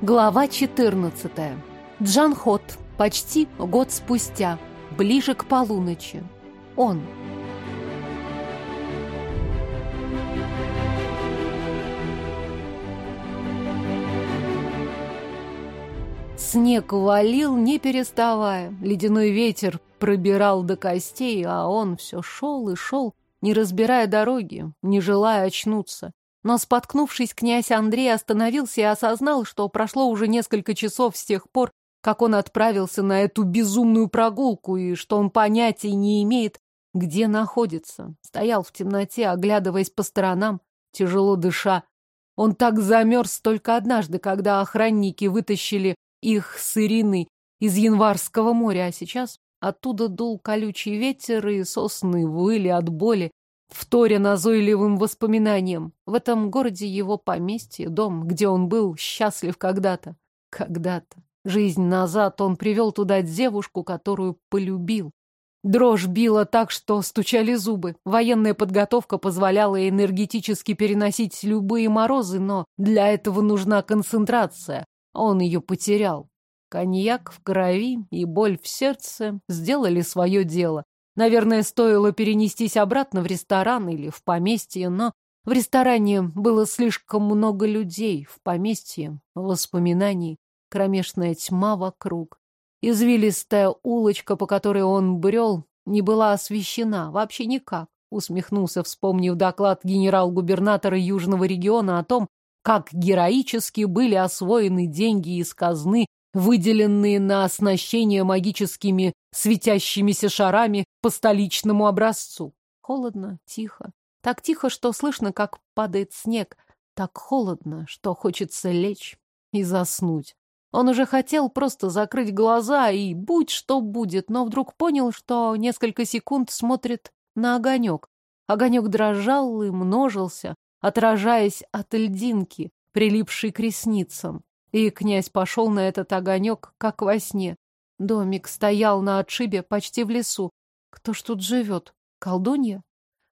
Глава 14. Джанхот. Почти год спустя. Ближе к полуночи. Он. Снег валил, не переставая. Ледяной ветер пробирал до костей, а он все шел и шел, не разбирая дороги, не желая очнуться. Но, споткнувшись, князь Андрей остановился и осознал, что прошло уже несколько часов с тех пор, как он отправился на эту безумную прогулку, и что он понятия не имеет, где находится. Стоял в темноте, оглядываясь по сторонам, тяжело дыша. Он так замерз только однажды, когда охранники вытащили их с Ириной из Январского моря, а сейчас оттуда дул колючий ветер, и сосны выли от боли, вторя назойливым воспоминаниям. В этом городе его поместье, дом, где он был счастлив когда-то. Когда-то. Жизнь назад он привел туда девушку, которую полюбил. Дрожь била так, что стучали зубы. Военная подготовка позволяла энергетически переносить любые морозы, но для этого нужна концентрация. Он ее потерял. Коньяк в крови и боль в сердце сделали свое дело. Наверное, стоило перенестись обратно в ресторан или в поместье, но в ресторане было слишком много людей, в поместье воспоминаний, кромешная тьма вокруг. Извилистая улочка, по которой он брел, не была освещена вообще никак. Усмехнулся, вспомнив доклад генерал-губернатора Южного региона о том, как героически были освоены деньги из казны, выделенные на оснащение магическими светящимися шарами по столичному образцу. Холодно, тихо. Так тихо, что слышно, как падает снег. Так холодно, что хочется лечь и заснуть. Он уже хотел просто закрыть глаза и будь что будет, но вдруг понял, что несколько секунд смотрит на огонек. Огонек дрожал и множился, отражаясь от льдинки, прилипшей к ресницам. И князь пошел на этот огонек, как во сне. Домик стоял на отшибе, почти в лесу. Кто ж тут живет? Колдунья?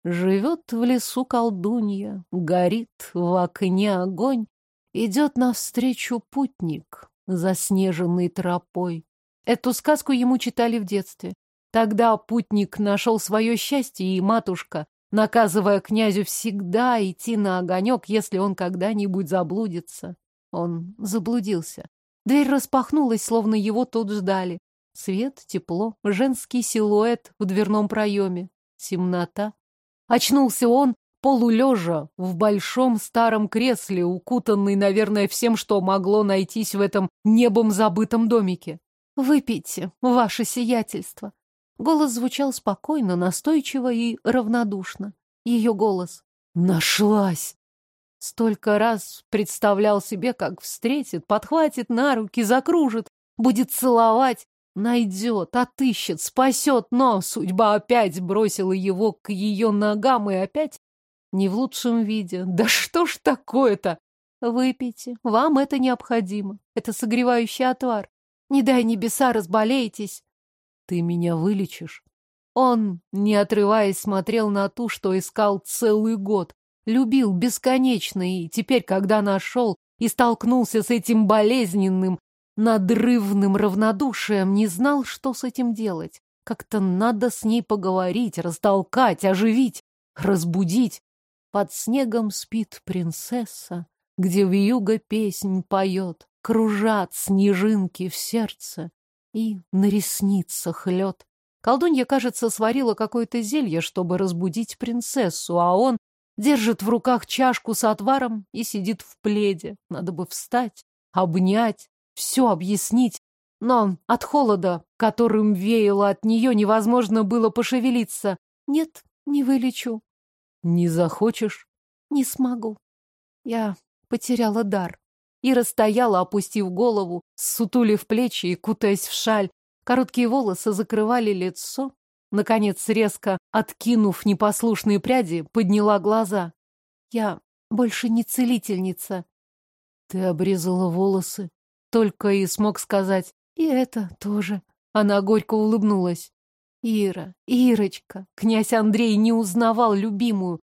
Живет в лесу колдунья, горит в окне огонь, идет навстречу путник, заснеженный тропой. Эту сказку ему читали в детстве. Тогда путник нашел свое счастье, и матушка наказывая князю всегда идти на огонек, если он когда-нибудь заблудится. Он заблудился. Дверь распахнулась, словно его тут ждали. Свет, тепло, женский силуэт в дверном проеме. Темнота. Очнулся он, полулежа, в большом старом кресле, укутанный, наверное, всем, что могло найтись в этом небом забытом домике. «Выпейте, ваше сиятельство», Голос звучал спокойно, настойчиво и равнодушно. Ее голос. «Нашлась!» Столько раз представлял себе, как встретит, подхватит на руки, закружит, будет целовать, найдет, отыщет, спасет, но судьба опять бросила его к ее ногам и опять не в лучшем виде. Да что ж такое-то? Выпейте, вам это необходимо. Это согревающий отвар. Не дай небеса, разболеетесь. Ты меня вылечишь? Он, не отрываясь, смотрел на ту, что искал целый год. Любил бесконечно, и теперь, когда нашел и столкнулся с этим болезненным, надрывным равнодушием, не знал, что с этим делать. Как-то надо с ней поговорить, растолкать, оживить, разбудить. Под снегом спит принцесса, где вьюга песнь поет, кружат снежинки в сердце и на ресницах лед. Колдунья, кажется, сварила какое-то зелье, чтобы разбудить принцессу, а он держит в руках чашку с отваром и сидит в пледе. Надо бы встать, обнять, все объяснить. Но от холода, которым веяло от нее, невозможно было пошевелиться. Нет, не вылечу. Не захочешь? Не смогу. Я потеряла дар. Ира стояла, опустив голову, сутулив плечи и кутаясь в шаль. Короткие волосы закрывали лицо. Наконец, резко откинув непослушные пряди, подняла глаза. «Я больше не целительница». «Ты обрезала волосы», — только и смог сказать. «И это тоже». Она горько улыбнулась. Ира, Ирочка, князь Андрей не узнавал любимую,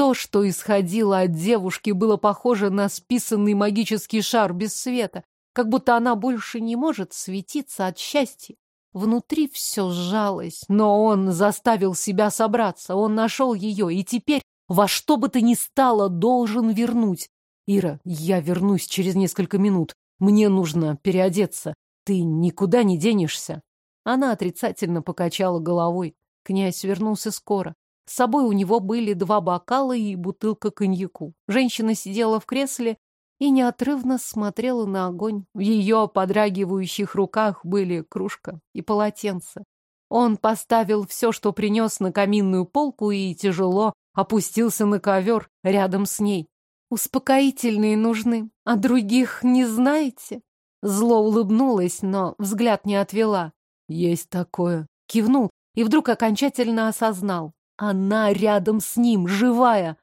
то, что исходило от девушки, было похоже на списанный магический шар без света. как будто она больше не может светиться от счастья. Внутри все сжалось, но он заставил себя собраться, он нашел ее, и теперь во что бы то ни стало должен вернуть. Ира, я вернусь через несколько минут. Мне нужно переодеться. Ты никуда не денешься. Она отрицательно покачала головой. Князь вернулся скоро. С собой у него были два бокала и бутылка коньяку. Женщина сидела в кресле и неотрывно смотрела на огонь. В ее подрагивающих руках были кружка и полотенце. Он поставил все, что принес на каминную полку и тяжело опустился на ковер рядом с ней. «Успокоительные нужны, а других не знаете?» Зло улыбнулась, но взгляд не отвела. «Есть такое». Кивнул и вдруг окончательно осознал. Она рядом с ним, живая.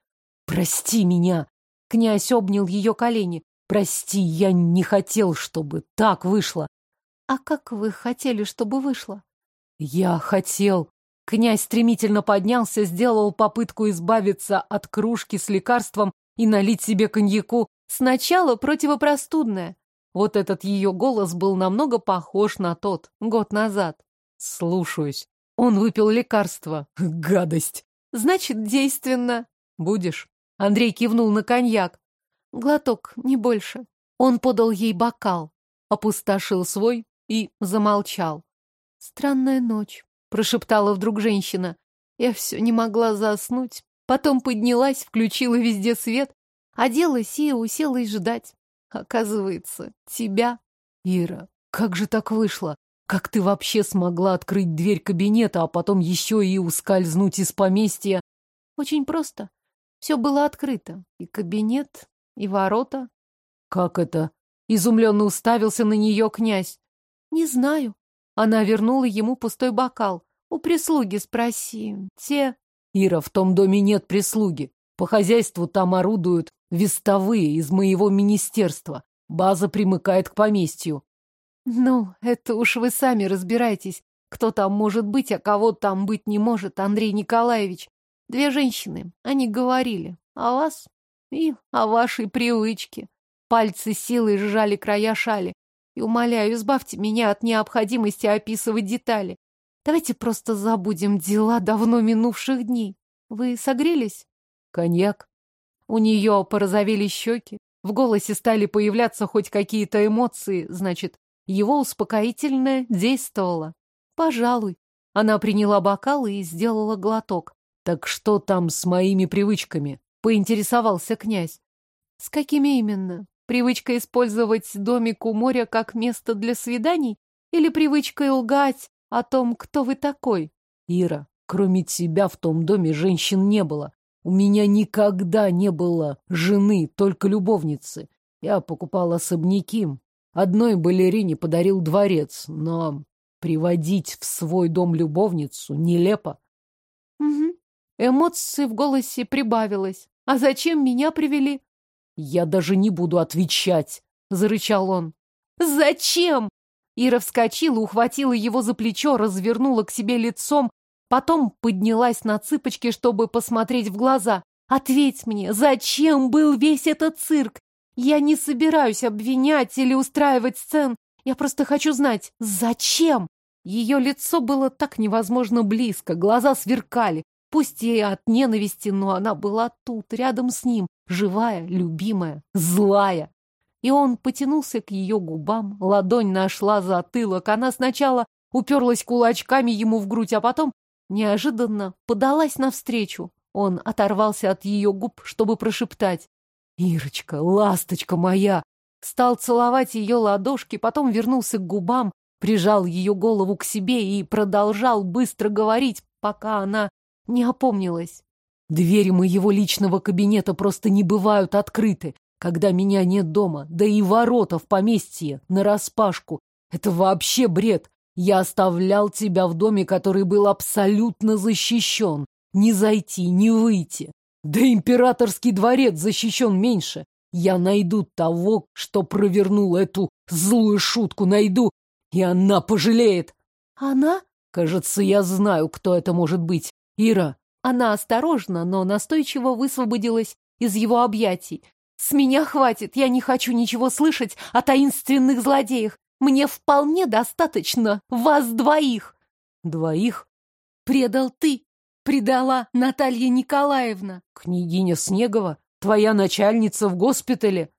«Прости меня!» Князь обнял ее колени. «Прости, я не хотел, чтобы так вышло». «А как вы хотели, чтобы вышло?» «Я хотел...» Князь стремительно поднялся, сделал попытку избавиться от кружки с лекарством и налить себе коньяку. Сначала противопростудное. Вот этот ее голос был намного похож на тот, год назад. Слушаюсь. Он выпил лекарство. Гадость. Значит, действенно. Будешь? Андрей кивнул на коньяк. Глоток, не больше. Он подал ей бокал, опустошил свой и замолчал. Странная ночь прошептала вдруг женщина. Я все не могла заснуть. Потом поднялась, включила везде свет, оделась и уселась ждать. Оказывается, тебя. Ира, как же так вышло? Как ты вообще смогла открыть дверь кабинета, а потом еще и ускользнуть из поместья? Очень просто. Все было открыто. И кабинет, и ворота. Как это? Изумленно уставился на нее князь. Не знаю. Она вернула ему пустой бокал. У прислуги спроси. Те... Ира, в том доме нет прислуги. По хозяйству там орудуют вестовые из моего министерства. База примыкает к поместью. Ну, это уж вы сами разбирайтесь. Кто там может быть, а кого там быть не может, Андрей Николаевич. Две женщины, они говорили о вас и о вашей привычке. Пальцы силой сжали края шали. И умоляю, избавьте меня от необходимости описывать детали. Давайте просто забудем дела давно минувших дней. Вы согрелись? Коньяк. У нее порозовели щеки, в голосе стали появляться хоть какие-то эмоции, значит, его успокоительное действовало. Пожалуй. Она приняла бокал и сделала глоток. Так что там с моими привычками? Поинтересовался князь. С какими именно? Привычка использовать домик у моря как место для свиданий? Или привычкой лгать о том, кто вы такой? Ира, кроме тебя в том доме женщин не было. У меня никогда не было жены, только любовницы. Я покупал особняки. Одной балерине подарил дворец, но приводить в свой дом любовницу нелепо. Угу. Эмоции в голосе прибавилось. А зачем меня привели? «Я даже не буду отвечать!» — зарычал он. «Зачем?» Ира вскочила, ухватила его за плечо, развернула к себе лицом, потом поднялась на цыпочки, чтобы посмотреть в глаза. «Ответь мне, зачем был весь этот цирк? Я не собираюсь обвинять или устраивать сцен. Я просто хочу знать, зачем?» Ее лицо было так невозможно близко, глаза сверкали, Пусть и от ненависти, но она была тут, рядом с ним, живая, любимая, злая. И он потянулся к ее губам, ладонь нашла затылок. Она сначала уперлась кулачками ему в грудь, а потом неожиданно подалась навстречу. Он оторвался от ее губ, чтобы прошептать. «Ирочка, ласточка моя!» Стал целовать ее ладошки, потом вернулся к губам, прижал ее голову к себе и продолжал быстро говорить, пока она не опомнилась. Двери моего личного кабинета просто не бывают открыты, когда меня нет дома, да и ворота в поместье нараспашку. Это вообще бред. Я оставлял тебя в доме, который был абсолютно защищен. Не зайти, не выйти. Да императорский дворец защищен меньше. Я найду того, что провернул эту злую шутку, найду, и она пожалеет. Она? Кажется, я знаю, кто это может быть. Ира. Она осторожно, но настойчиво высвободилась из его объятий. С меня хватит, я не хочу ничего слышать о таинственных злодеях. Мне вполне достаточно вас двоих. Двоих? Предал ты, предала Наталья Николаевна. Княгиня Снегова, твоя начальница в госпитале.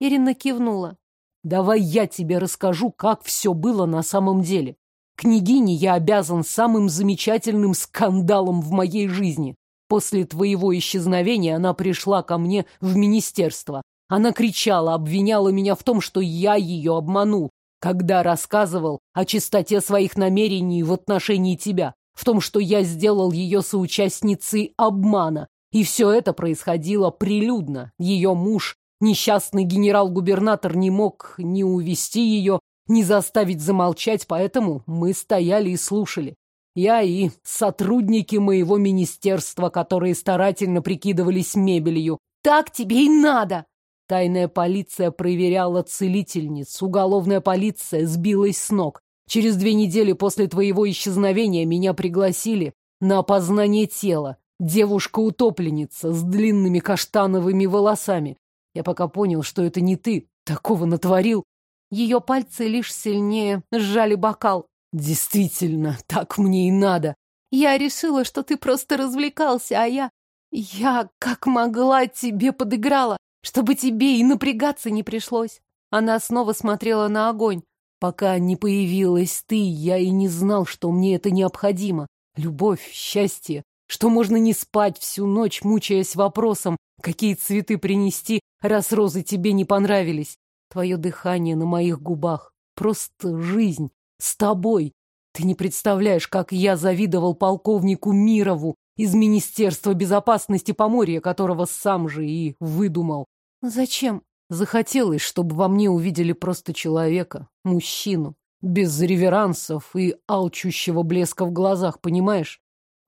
Ирина кивнула. Давай я тебе расскажу, как все было на самом деле. Княгине я обязан самым замечательным скандалом в моей жизни. После твоего исчезновения она пришла ко мне в министерство. Она кричала, обвиняла меня в том, что я ее обманул, когда рассказывал о чистоте своих намерений в отношении тебя, в том, что я сделал ее соучастницей обмана. И все это происходило прилюдно. Ее муж, несчастный генерал-губернатор, не мог ни увести ее, ни заставить замолчать, поэтому мы стояли и слушали. Я и сотрудники моего министерства, которые старательно прикидывались мебелью. Так тебе и надо! Тайная полиция проверяла целительниц, уголовная полиция сбилась с ног. Через две недели после твоего исчезновения меня пригласили на опознание тела. Девушка-утопленница с длинными каштановыми волосами. Я пока понял, что это не ты. Такого натворил. Ее пальцы лишь сильнее сжали бокал. Действительно, так мне и надо. Я решила, что ты просто развлекался, а я... Я как могла тебе подыграла, чтобы тебе и напрягаться не пришлось. Она снова смотрела на огонь. Пока не появилась ты, я и не знал, что мне это необходимо. Любовь, счастье, что можно не спать всю ночь, мучаясь вопросом, какие цветы принести, раз розы тебе не понравились. Твое дыхание на моих губах. Просто жизнь. С тобой. Ты не представляешь, как я завидовал полковнику Мирову из Министерства безопасности Поморья, которого сам же и выдумал. Зачем? Захотелось, чтобы во мне увидели просто человека, мужчину, без реверансов и алчущего блеска в глазах, понимаешь?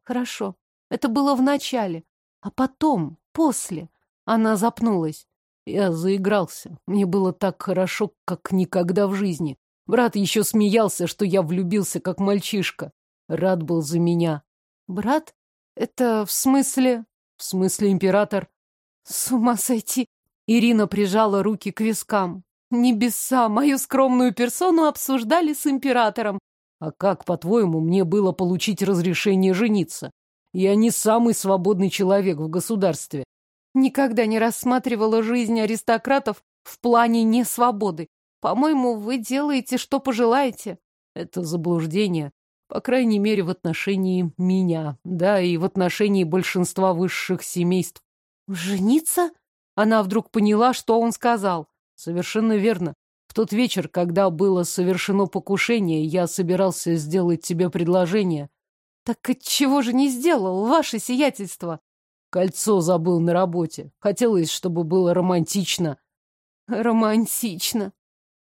Хорошо. Это было в начале. А потом, после, она запнулась. Я заигрался. Мне было так хорошо, как никогда в жизни. Брат еще смеялся, что я влюбился, как мальчишка. Рад был за меня. Брат? Это в смысле... В смысле император? С ума сойти. Ирина прижала руки к вискам. Небеса, мою скромную персону обсуждали с императором. А как, по-твоему, мне было получить разрешение жениться? Я не самый свободный человек в государстве. Никогда не рассматривала жизнь аристократов в плане несвободы. По-моему, вы делаете, что пожелаете. Это заблуждение. По крайней мере, в отношении меня. Да, и в отношении большинства высших семейств. Жениться? Она вдруг поняла, что он сказал. Совершенно верно. В тот вечер, когда было совершено покушение, я собирался сделать тебе предложение. Так отчего же не сделал, ваше сиятельство? Кольцо забыл на работе. Хотелось, чтобы было романтично. Романтично.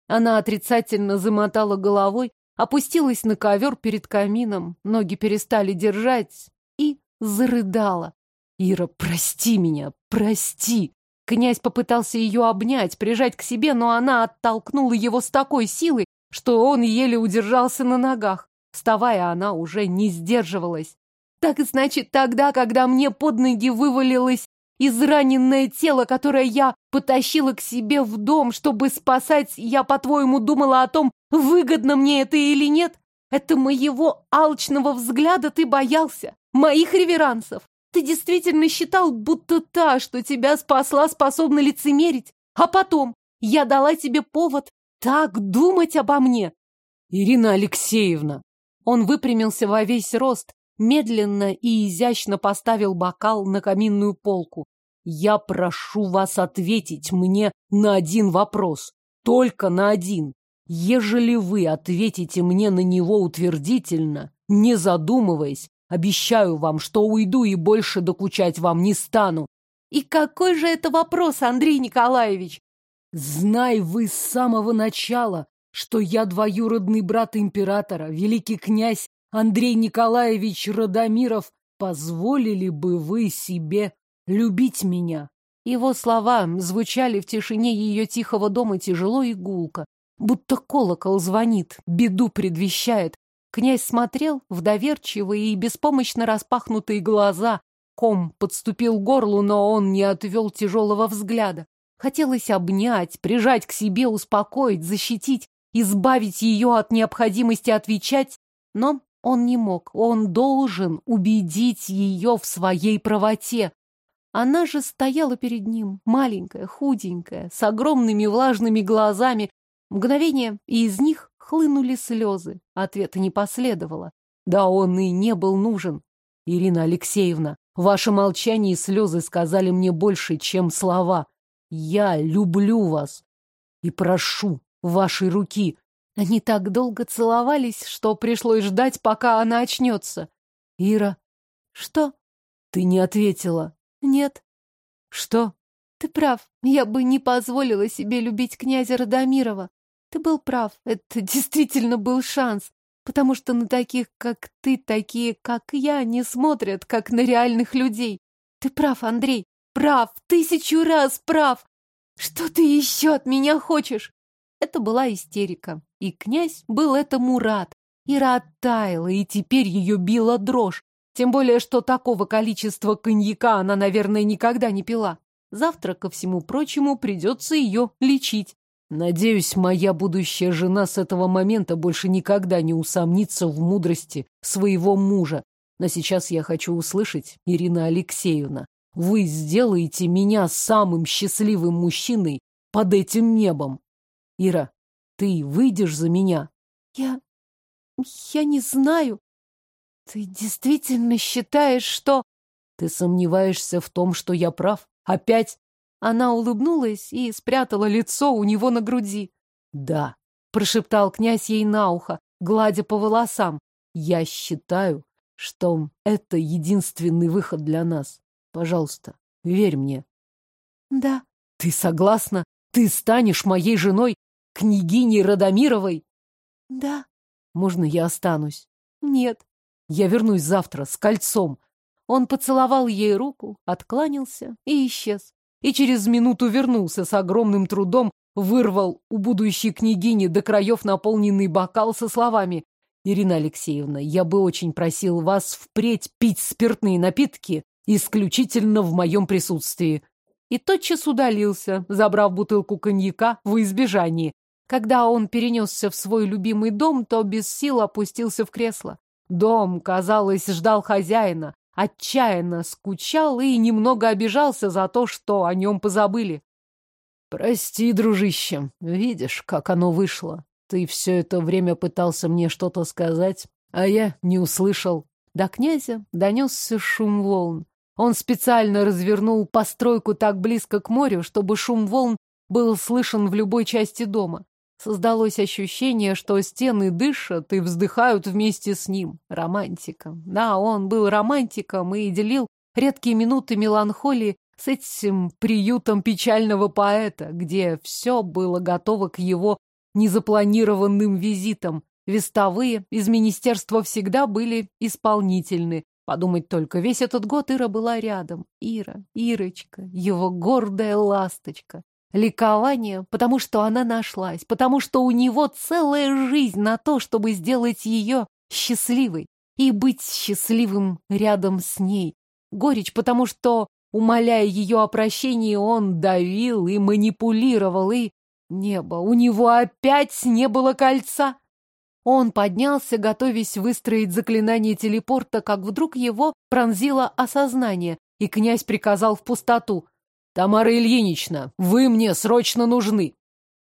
Она отрицательно замотала головой, опустилась на ковер перед камином, ноги перестали держать и зарыдала. «Ира, прости меня, прости!» Князь попытался ее обнять, прижать к себе, но она оттолкнула его с такой силой, что он еле удержался на ногах. Вставая, она уже не сдерживалась. Так значит, тогда, когда мне под ноги вывалилось израненное тело, которое я потащила к себе в дом, чтобы спасать, я, по-твоему, думала о том, выгодно мне это или нет? Это моего алчного взгляда ты боялся, моих реверансов. Ты действительно считал, будто та, что тебя спасла, способна лицемерить. А потом я дала тебе повод так думать обо мне. Ирина Алексеевна. Он выпрямился во весь рост, медленно и изящно поставил бокал на каминную полку. «Я прошу вас ответить мне на один вопрос. Только на один. Ежели вы ответите мне на него утвердительно, не задумываясь, обещаю вам, что уйду и больше докучать вам не стану». «И какой же это вопрос, Андрей Николаевич?» «Знай вы с самого начала, что я двоюродный брат императора, великий князь Андрей Николаевич Радомиров, позволили бы вы себе любить меня? Его слова звучали в тишине ее тихого дома тяжело и гулко, будто колокол звонит, беду предвещает. Князь смотрел в доверчивые и беспомощно распахнутые глаза. Ком подступил к горлу, но он не отвел тяжелого взгляда. Хотелось обнять, прижать к себе, успокоить, защитить, избавить ее от необходимости отвечать, но он не мог. Он должен убедить ее в своей правоте. Она же стояла перед ним, маленькая, худенькая, с огромными влажными глазами. Мгновение, и из них хлынули слезы. Ответа не последовало. Да он и не был нужен. Ирина Алексеевна, ваше молчание и слезы сказали мне больше, чем слова. Я люблю вас и прошу вашей руки. Они так долго целовались, что пришлось ждать, пока она очнется. Ира. Что? Ты не ответила. Нет. Что? Ты прав. Я бы не позволила себе любить князя Радомирова. Ты был прав. Это действительно был шанс. Потому что на таких, как ты, такие, как я, не смотрят, как на реальных людей. Ты прав, Андрей. Прав. Тысячу раз прав. Что ты еще от меня хочешь? Это была истерика. И князь был этому рад. Ира оттаяла, и теперь ее била дрожь. Тем более, что такого количества коньяка она, наверное, никогда не пила. Завтра, ко всему прочему, придется ее лечить. Надеюсь, моя будущая жена с этого момента больше никогда не усомнится в мудрости своего мужа. Но сейчас я хочу услышать, Ирина Алексеевна, вы сделаете меня самым счастливым мужчиной под этим небом. Ира, ты выйдешь за меня? Я... я не знаю. Ты действительно считаешь, что... Ты сомневаешься в том, что я прав? Опять? Она улыбнулась и спрятала лицо у него на груди. Да, прошептал князь ей на ухо, гладя по волосам. Я считаю, что это единственный выход для нас. Пожалуйста, верь мне. Да. Ты согласна? Ты станешь моей женой, княгиней Радомировой? Да. Можно я останусь? Нет. Я вернусь завтра с кольцом. Он поцеловал ей руку, откланялся и исчез и через минуту вернулся с огромным трудом, вырвал у будущей княгини до краев наполненный бокал со словами «Ирина Алексеевна, я бы очень просил вас впредь пить спиртные напитки исключительно в моем присутствии». И тотчас удалился, забрав бутылку коньяка в избежании. Когда он перенесся в свой любимый дом, то без сил опустился в кресло. Дом, казалось, ждал хозяина, отчаянно скучал и немного обижался за то, что о нем позабыли. «Прости, дружище, видишь, как оно вышло. Ты все это время пытался мне что-то сказать, а я не услышал». До князя донесся шум волн. Он специально развернул постройку так близко к морю, чтобы шум волн был слышен в любой части дома. Создалось ощущение, что стены дышат и вздыхают вместе с ним. Романтика. Да, он был романтиком и делил редкие минуты меланхолии с этим приютом печального поэта, где все было готово к его незапланированным визитам. Вестовые из министерства всегда были исполнительны. Подумать только, весь этот год Ира была рядом. Ира, Ирочка, его гордая ласточка. Ликование, потому что она нашлась, потому что у него целая жизнь на то, чтобы сделать ее счастливой и быть счастливым рядом с ней. Горечь, потому что, умоляя ее о прощении, он давил и манипулировал, и... Небо, у него опять не было кольца. Он поднялся, готовясь выстроить заклинание телепорта, как вдруг его пронзило осознание, и князь приказал в пустоту. «Тамара Ильинична, вы мне срочно нужны!»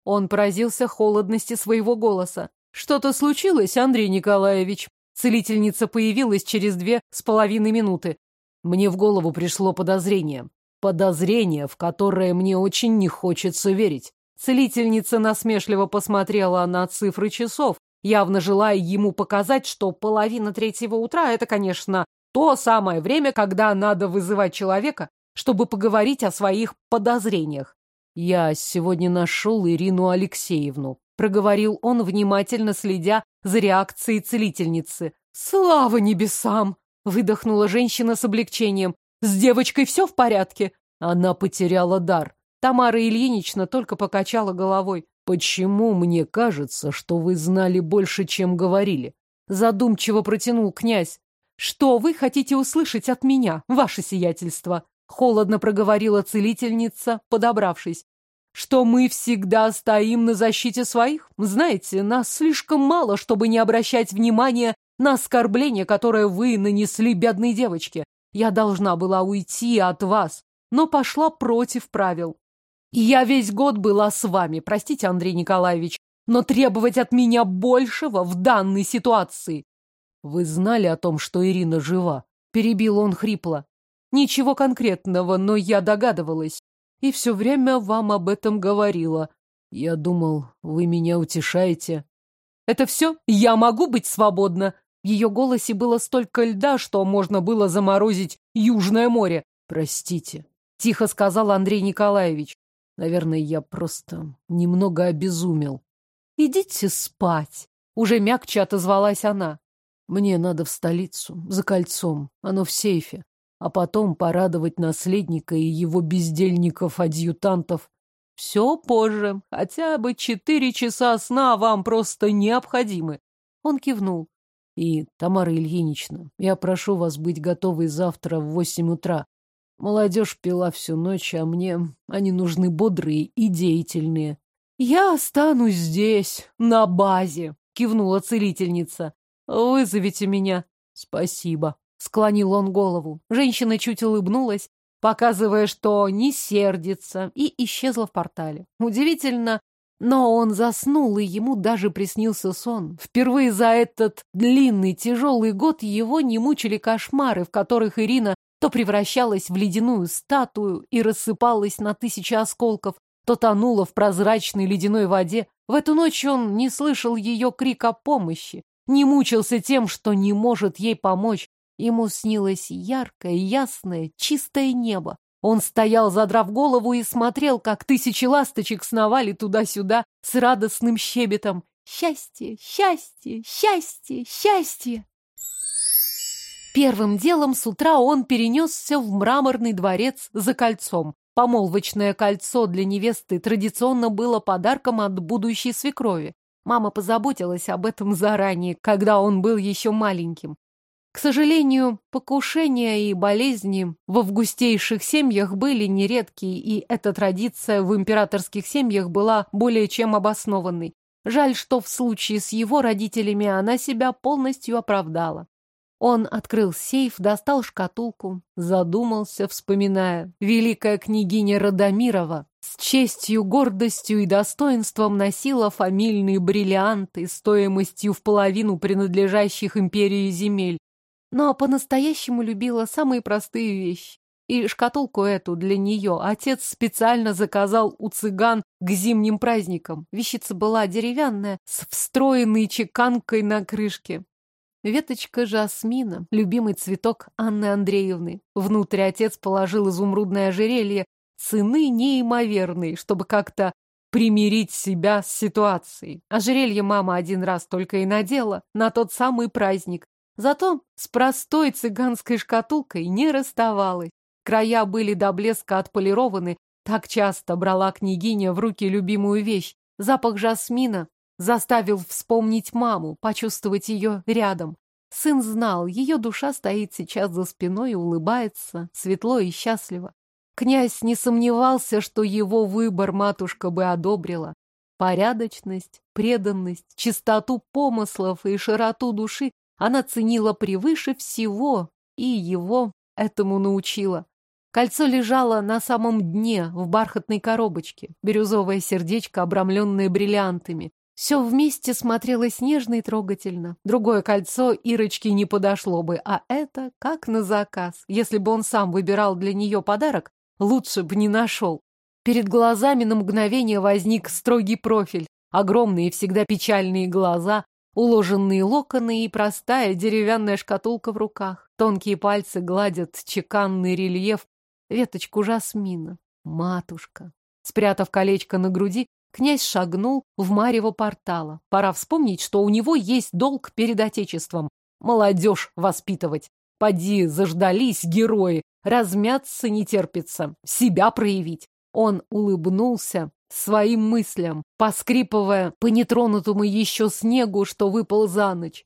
Он поразился холодности своего голоса. «Что-то случилось, Андрей Николаевич?» Целительница появилась через две с половиной минуты. Мне в голову пришло подозрение. Подозрение, в которое мне очень не хочется верить. Целительница насмешливо посмотрела на цифры часов, явно желая ему показать, что половина третьего утра — это, конечно, то самое время, когда надо вызывать человека, чтобы поговорить о своих подозрениях. «Я сегодня нашел Ирину Алексеевну», — проговорил он, внимательно следя за реакцией целительницы. «Слава небесам!» — выдохнула женщина с облегчением. «С девочкой все в порядке?» Она потеряла дар. Тамара Ильинична только покачала головой. «Почему мне кажется, что вы знали больше, чем говорили?» Задумчиво протянул князь. «Что вы хотите услышать от меня, ваше сиятельство?» Холодно проговорила целительница, подобравшись. что мы всегда стоим на защите своих. Знаете, нас слишком мало, чтобы не обращать внимания на оскорбление, которое вы нанесли бедной девочке. Я должна была уйти от вас, но пошла против правил. Я весь год была с вами, простите, Андрей Николаевич, но требовать от меня большего в данной ситуации. Вы знали о том, что Ирина жива? Перебил он хрипло. Ничего конкретного, но я догадывалась. И все время вам об этом говорила. Я думал, вы меня утешаете. Это все? Я могу быть свободна? В ее голосе было столько льда, что можно было заморозить Южное море. Простите, тихо сказал Андрей Николаевич. Наверное, я просто немного обезумел. Идите спать. Уже мягче отозвалась она. Мне надо в столицу, за кольцом. Оно в сейфе а потом порадовать наследника и его бездельников-адъютантов. Все позже, хотя бы четыре часа сна вам просто необходимы. Он кивнул. И, Тамара Ильинична, я прошу вас быть готовой завтра в восемь утра. Молодежь пила всю ночь, а мне они нужны бодрые и деятельные. Я останусь здесь, на базе, кивнула целительница. Вызовите меня. Спасибо. Склонил он голову. Женщина чуть улыбнулась, показывая, что не сердится, и исчезла в портале. Удивительно, но он заснул, и ему даже приснился сон. Впервые за этот длинный, тяжелый год его не мучили кошмары, в которых Ирина то превращалась в ледяную статую и рассыпалась на тысячи осколков, то тонула в прозрачной ледяной воде. В эту ночь он не слышал ее крика помощи, не мучился тем, что не может ей помочь, Ему снилось яркое, ясное, чистое небо. Он стоял, задрав голову, и смотрел, как тысячи ласточек сновали туда-сюда с радостным щебетом. Счастье, счастье, счастье, счастье! Первым делом с утра он перенесся в мраморный дворец за кольцом. Помолвочное кольцо для невесты традиционно было подарком от будущей свекрови. Мама позаботилась об этом заранее, когда он был еще маленьким. К сожалению, покушения и болезни в августейших семьях были нередки, и эта традиция в императорских семьях была более чем обоснованной. Жаль, что в случае с его родителями она себя полностью оправдала. Он открыл сейф, достал шкатулку, задумался, вспоминая. Великая княгиня Радомирова с честью, гордостью и достоинством носила фамильные бриллианты стоимостью в половину принадлежащих империи земель но по-настоящему любила самые простые вещи. И шкатулку эту для нее отец специально заказал у цыган к зимним праздникам. Вещица была деревянная, с встроенной чеканкой на крышке. Веточка жасмина, любимый цветок Анны Андреевны. Внутрь отец положил изумрудное ожерелье, цены неимоверные, чтобы как-то примирить себя с ситуацией. Ожерелье мама один раз только и надела, на тот самый праздник, Зато с простой цыганской шкатулкой не расставалась. Края были до блеска отполированы, так часто брала княгиня в руки любимую вещь. Запах жасмина заставил вспомнить маму, почувствовать ее рядом. Сын знал, ее душа стоит сейчас за спиной и улыбается, светло и счастливо. Князь не сомневался, что его выбор матушка бы одобрила. Порядочность, преданность, чистоту помыслов и широту души она ценила превыше всего и его этому научила. Кольцо лежало на самом дне, в бархатной коробочке, бирюзовое сердечко, обрамленное бриллиантами. Все вместе смотрелось нежно и трогательно. Другое кольцо Ирочке не подошло бы, а это как на заказ. Если бы он сам выбирал для нее подарок, лучше бы не нашел. Перед глазами на мгновение возник строгий профиль, огромные всегда печальные глаза, Уложенные локоны и простая деревянная шкатулка в руках. Тонкие пальцы гладят чеканный рельеф, веточку жасмина. Матушка. Спрятав колечко на груди, князь шагнул в марево портала. Пора вспомнить, что у него есть долг перед Отечеством. Молодежь воспитывать. Поди, заждались герои. Размяться не терпится. Себя проявить. Он улыбнулся, своим мыслям, поскрипывая по нетронутому еще снегу, что выпал за ночь.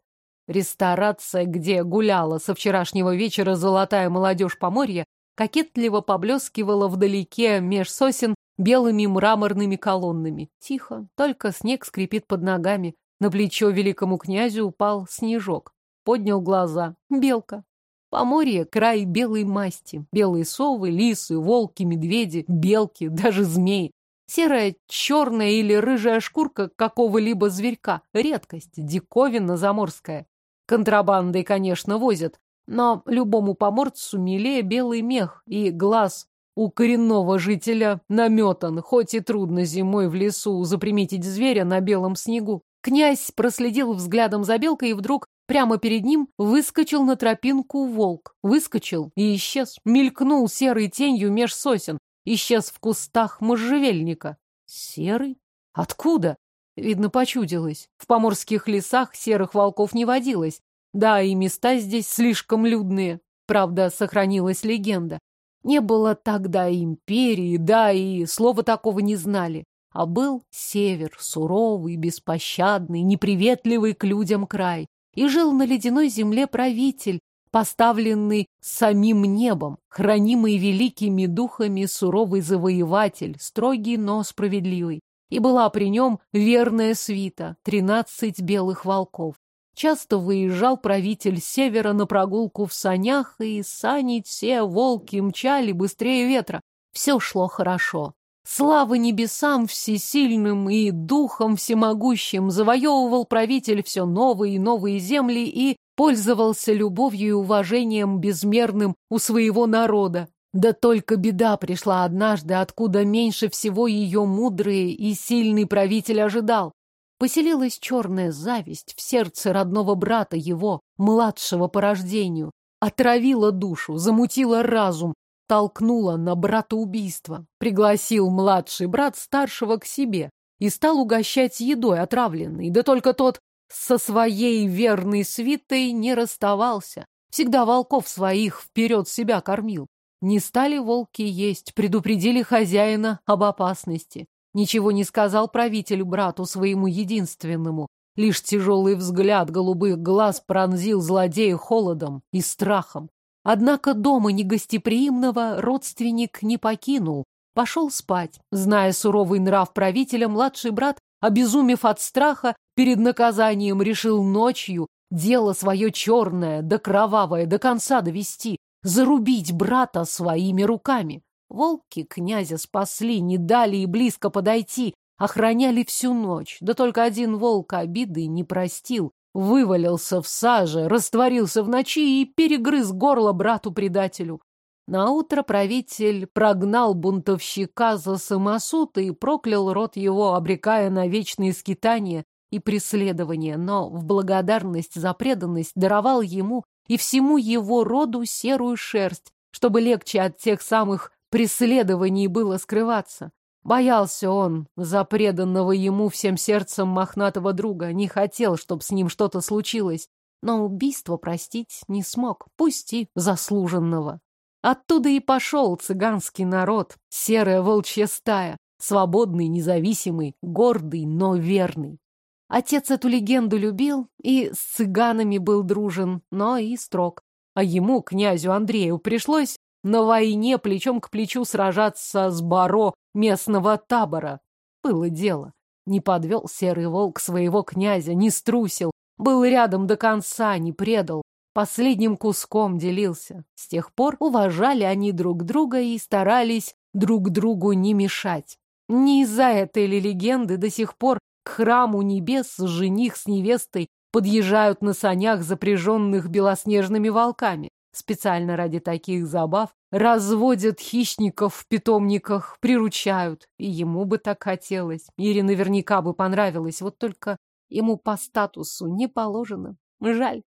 Ресторация, где гуляла со вчерашнего вечера золотая молодежь Поморья, кокетливо поблескивала вдалеке меж сосен белыми мраморными колоннами. Тихо, только снег скрипит под ногами. На плечо великому князю упал снежок. Поднял глаза. Белка. Поморье — край белой масти. Белые совы, лисы, волки, медведи, белки, даже змеи. Серая, черная или рыжая шкурка какого-либо зверька — редкость, диковина заморская. Контрабандой, конечно, возят, но любому поморцу милее белый мех и глаз у коренного жителя наметан, хоть и трудно зимой в лесу заприметить зверя на белом снегу. Князь проследил взглядом за белкой, и вдруг прямо перед ним выскочил на тропинку волк. Выскочил и исчез, мелькнул серой тенью меж сосен, исчез в кустах можжевельника. Серый? Откуда? Видно, почудилось. В поморских лесах серых волков не водилось. Да, и места здесь слишком людные. Правда, сохранилась легенда. Не было тогда империи, да, и слова такого не знали. А был север, суровый, беспощадный, неприветливый к людям край. И жил на ледяной земле правитель, поставленный самим небом, хранимый великими духами суровый завоеватель, строгий, но справедливый и была при нем верная свита, тринадцать белых волков. Часто выезжал правитель севера на прогулку в санях, и сани все волки мчали быстрее ветра. Все шло хорошо. Слава небесам всесильным и духом всемогущим завоевывал правитель все новые и новые земли и пользовался любовью и уважением безмерным у своего народа. Да только беда пришла однажды, откуда меньше всего ее мудрый и сильный правитель ожидал. Поселилась черная зависть в сердце родного брата его, младшего по рождению. Отравила душу, замутила разум, толкнула на брата убийства. Пригласил младший брат старшего к себе и стал угощать едой отравленной. Да только тот со своей верной свитой не расставался. Всегда волков своих вперед себя кормил. Не стали волки есть, предупредили хозяина об опасности. Ничего не сказал правитель брату своему единственному. Лишь тяжелый взгляд голубых глаз пронзил злодея холодом и страхом. Однако дома негостеприимного родственник не покинул. Пошел спать. Зная суровый нрав правителя, младший брат, обезумев от страха, перед наказанием решил ночью дело свое черное да кровавое до конца довести, зарубить брата своими руками. Волки князя спасли, не дали и близко подойти, охраняли всю ночь. Да только один волк обиды не простил, вывалился в саже, растворился в ночи и перегрыз горло брату-предателю. Наутро правитель прогнал бунтовщика за самосуд и проклял род его, обрекая на вечные скитания и преследования, но в благодарность за преданность даровал ему и всему его роду серую шерсть, чтобы легче от тех самых преследований было скрываться. Боялся он за преданного ему всем сердцем мохнатого друга, не хотел, чтобы с ним что-то случилось, но убийство простить не смог, пусть и заслуженного. Оттуда и пошел цыганский народ, серая волчья стая, свободный, независимый, гордый, но верный. Отец эту легенду любил и с цыганами был дружен, но и строг. А ему, князю Андрею, пришлось на войне плечом к плечу сражаться с баро местного табора. Было дело. Не подвел серый волк своего князя, не струсил, был рядом до конца, не предал, последним куском делился. С тех пор уважали они друг друга и старались друг другу не мешать. Не из-за этой ли легенды до сих пор к храму небес жених с невестой подъезжают на санях, запряженных белоснежными волками. Специально ради таких забав разводят хищников в питомниках, приручают. И ему бы так хотелось. Ире наверняка бы понравилось. Вот только ему по статусу не положено. Жаль.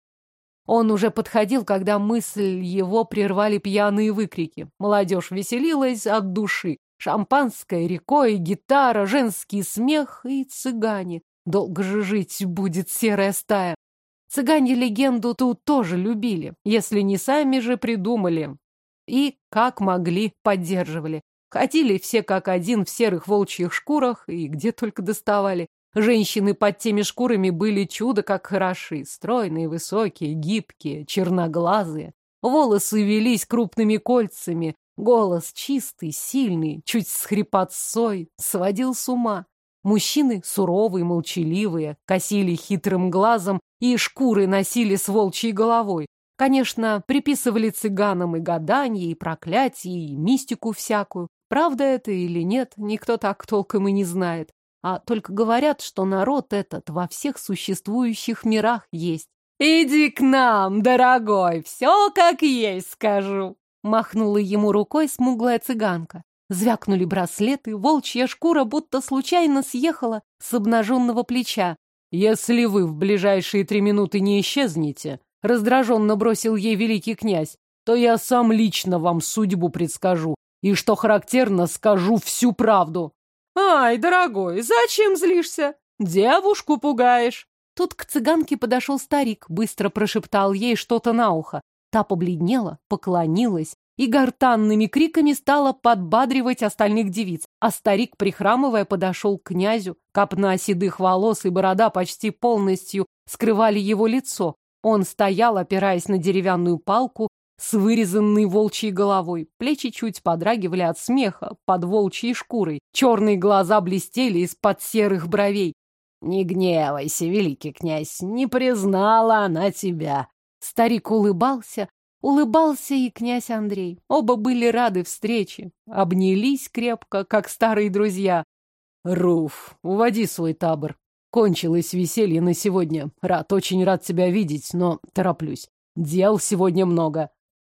Он уже подходил, когда мысль его прервали пьяные выкрики. Молодежь веселилась от души. Шампанское, рекой, гитара, женский смех и цыгане. Долго же жить будет серая стая. Цыгане легенду тут тоже любили, если не сами же придумали. И, как могли, поддерживали. Ходили все как один в серых волчьих шкурах и где только доставали. Женщины под теми шкурами были чудо как хороши, стройные, высокие, гибкие, черноглазые. Волосы велись крупными кольцами, Голос чистый, сильный, чуть с хрипотцой, сводил с ума. Мужчины суровые, молчаливые, косили хитрым глазом и шкуры носили с волчьей головой. Конечно, приписывали цыганам и гадания, и проклятия, и мистику всякую. Правда это или нет, никто так толком и не знает. А только говорят, что народ этот во всех существующих мирах есть. «Иди к нам, дорогой, все как есть скажу!» Махнула ему рукой смуглая цыганка. Звякнули браслеты, волчья шкура будто случайно съехала с обнаженного плеча. «Если вы в ближайшие три минуты не исчезнете», — раздраженно бросил ей великий князь, «то я сам лично вам судьбу предскажу, и, что характерно, скажу всю правду». «Ай, дорогой, зачем злишься? Девушку пугаешь!» Тут к цыганке подошел старик, быстро прошептал ей что-то на ухо. Та побледнела, поклонилась и гортанными криками стала подбадривать остальных девиц. А старик, прихрамывая, подошел к князю. Копна седых волос и борода почти полностью скрывали его лицо. Он стоял, опираясь на деревянную палку с вырезанной волчьей головой. Плечи чуть подрагивали от смеха под волчьей шкурой. Черные глаза блестели из-под серых бровей. «Не гневайся, великий князь, не признала она тебя!» Старик улыбался, Улыбался и князь Андрей. Оба были рады встрече. Обнялись крепко, как старые друзья. Руф, уводи свой табор. Кончилось веселье на сегодня. Рад, очень рад тебя видеть, но тороплюсь. Дел сегодня много.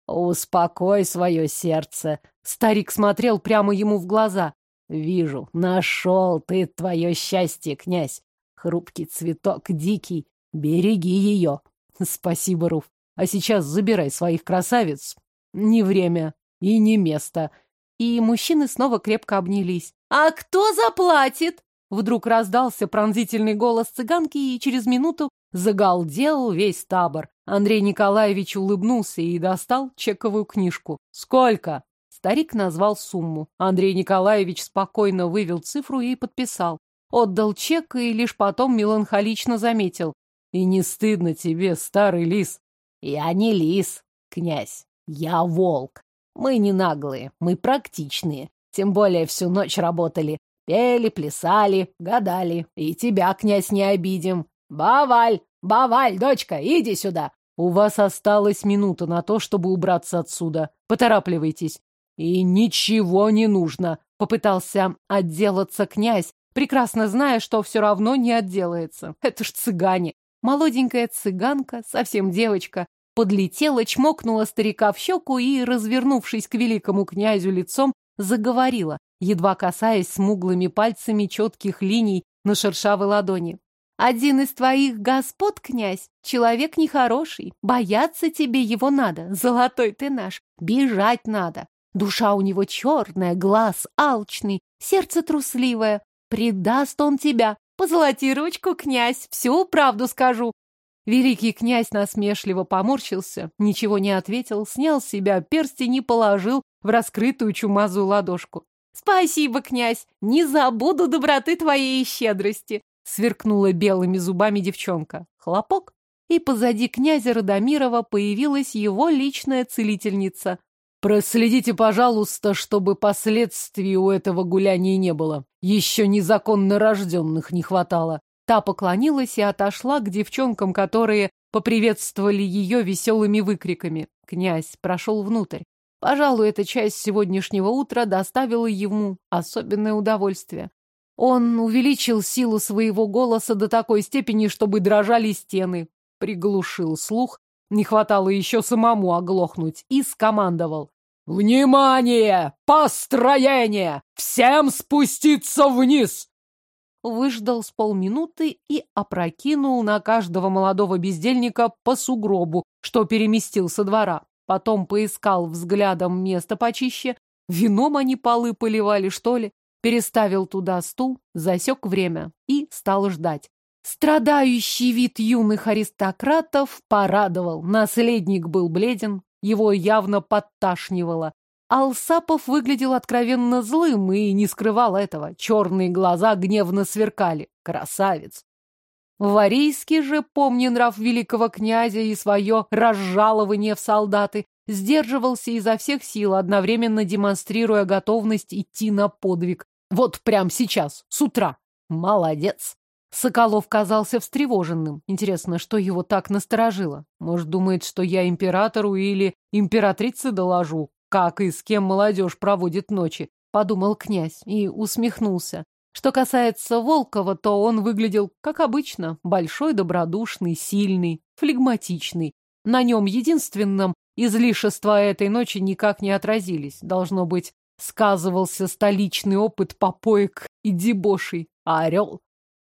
Успокой свое сердце. Старик смотрел прямо ему в глаза. Вижу, нашел ты твое счастье, князь. Хрупкий цветок, дикий. Береги ее. Спасибо, Руф. А сейчас забирай своих красавиц. Не время и не место. И мужчины снова крепко обнялись. «А кто заплатит?» Вдруг раздался пронзительный голос цыганки, и через минуту загалдел весь табор. Андрей Николаевич улыбнулся и достал чековую книжку. «Сколько?» Старик назвал сумму. Андрей Николаевич спокойно вывел цифру и подписал. Отдал чек и лишь потом меланхолично заметил. «И не стыдно тебе, старый лис?» Я не лис, князь. Я волк. Мы не наглые, мы практичные. Тем более всю ночь работали. Пели, плясали, гадали. И тебя, князь, не обидим. Баваль, Баваль, дочка, иди сюда. У вас осталась минута на то, чтобы убраться отсюда. Поторапливайтесь. И ничего не нужно. Попытался отделаться князь, прекрасно зная, что все равно не отделается. Это ж цыгане. Молоденькая цыганка, совсем девочка, подлетела, чмокнула старика в щеку и, развернувшись к великому князю лицом, заговорила, едва касаясь смуглыми пальцами четких линий на шершавой ладони. «Один из твоих господ, князь, человек нехороший. Бояться тебе его надо, золотой ты наш. Бежать надо. Душа у него черная, глаз алчный, сердце трусливое. Предаст он тебя. Позолоти ручку, князь, всю правду скажу. Великий князь насмешливо поморщился, ничего не ответил, снял с себя перстень и положил в раскрытую чумазую ладошку. «Спасибо, князь! Не забуду доброты твоей и щедрости!» Сверкнула белыми зубами девчонка. Хлопок, и позади князя Радомирова появилась его личная целительница. Проследите, пожалуйста, чтобы последствий у этого гуляния не было. Еще незаконно рожденных не хватало. Та поклонилась и отошла к девчонкам, которые поприветствовали ее веселыми выкриками. Князь прошел внутрь. Пожалуй, эта часть сегодняшнего утра доставила ему особенное удовольствие. Он увеличил силу своего голоса до такой степени, чтобы дрожали стены, приглушил слух не хватало еще самому оглохнуть. И скомандовал. «Внимание! Построение! Всем спуститься вниз!» Выждал с полминуты и опрокинул на каждого молодого бездельника по сугробу, что переместил со двора. Потом поискал взглядом место почище. Вином они полы поливали, что ли? Переставил туда стул, засек время и стал ждать. Страдающий вид юных аристократов порадовал. Наследник был бледен, его явно подташнивало. Алсапов выглядел откровенно злым и не скрывал этого. Черные глаза гневно сверкали. Красавец. Варийский же, помня нрав великого князя и свое разжалование в солдаты, сдерживался изо всех сил, одновременно демонстрируя готовность идти на подвиг. Вот прямо сейчас, с утра. Молодец. Соколов казался встревоженным. Интересно, что его так насторожило? Может, думает, что я императору или императрице доложу, как и с кем молодежь проводит ночи? Подумал князь и усмехнулся. Что касается Волкова, то он выглядел, как обычно, большой, добродушный, сильный, флегматичный. На нем единственном излишества этой ночи никак не отразились. Должно быть, сказывался столичный опыт попоек и дебошей. Орел?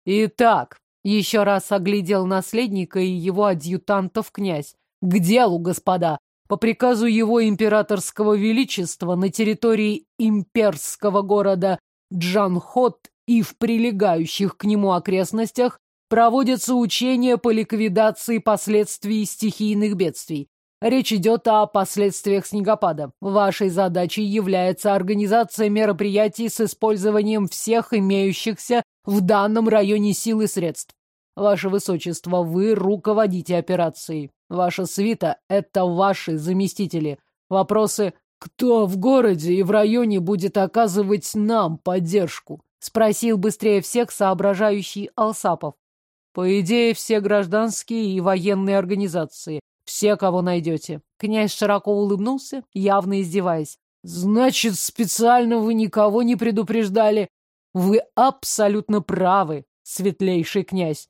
Итак, еще раз оглядел наследника и его адъютантов князь. К делу, господа! По приказу его императорского величества на территории имперского города Джанхот и в прилегающих к нему окрестностях проводятся учения по ликвидации последствий стихийных бедствий. Речь идет о последствиях снегопада. Вашей задачей является организация мероприятий с использованием всех имеющихся в данном районе сил и средств. Ваше Высочество, вы руководите операцией. Ваша свита — это ваши заместители. Вопросы «Кто в городе и в районе будет оказывать нам поддержку?» — спросил быстрее всех соображающий Алсапов. По идее, все гражданские и военные организации. Все, кого найдете. Князь широко улыбнулся, явно издеваясь. Значит, специально вы никого не предупреждали? Вы абсолютно правы, светлейший князь.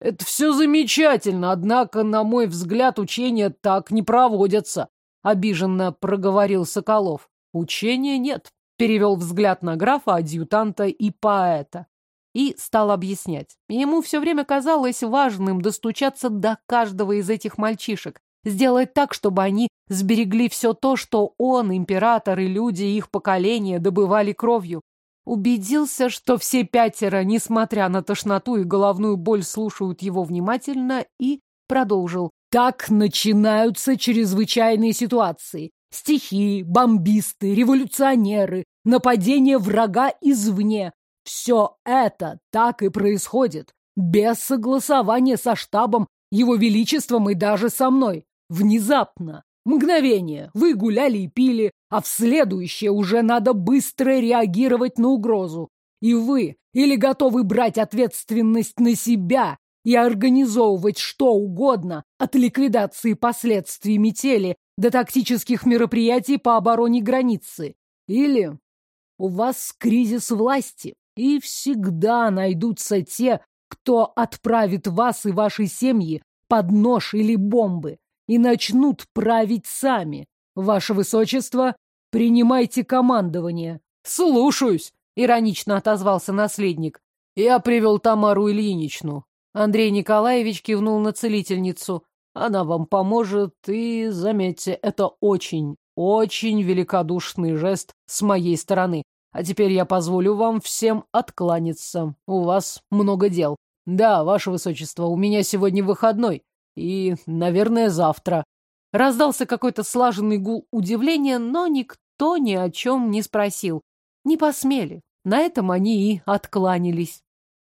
Это все замечательно, однако, на мой взгляд, учения так не проводятся. Обиженно проговорил Соколов. Учения нет. Перевел взгляд на графа, адъютанта и поэта. И стал объяснять. Ему все время казалось важным достучаться до каждого из этих мальчишек, сделать так, чтобы они сберегли все то, что он, император и люди их поколения добывали кровью. Убедился, что все пятеро, несмотря на тошноту и головную боль, слушают его внимательно и продолжил. Так начинаются чрезвычайные ситуации. Стихии, бомбисты, революционеры, нападение врага извне. Все это так и происходит, без согласования со штабом, его величеством и даже со мной. Внезапно. Мгновение. Вы гуляли и пили, а в следующее уже надо быстро реагировать на угрозу. И вы или готовы брать ответственность на себя и организовывать что угодно, от ликвидации последствий метели до тактических мероприятий по обороне границы. Или у вас кризис власти, и всегда найдутся те, кто отправит вас и ваши семьи под нож или бомбы и начнут править сами. Ваше Высочество, принимайте командование. Слушаюсь, иронично отозвался наследник. Я привел Тамару Ильиничну. Андрей Николаевич кивнул на целительницу. Она вам поможет, и, заметьте, это очень, очень великодушный жест с моей стороны. А теперь я позволю вам всем откланяться. У вас много дел. Да, ваше высочество, у меня сегодня выходной. И, наверное, завтра. Раздался какой-то слаженный гул удивления, но никто ни о чем не спросил. Не посмели. На этом они и откланялись.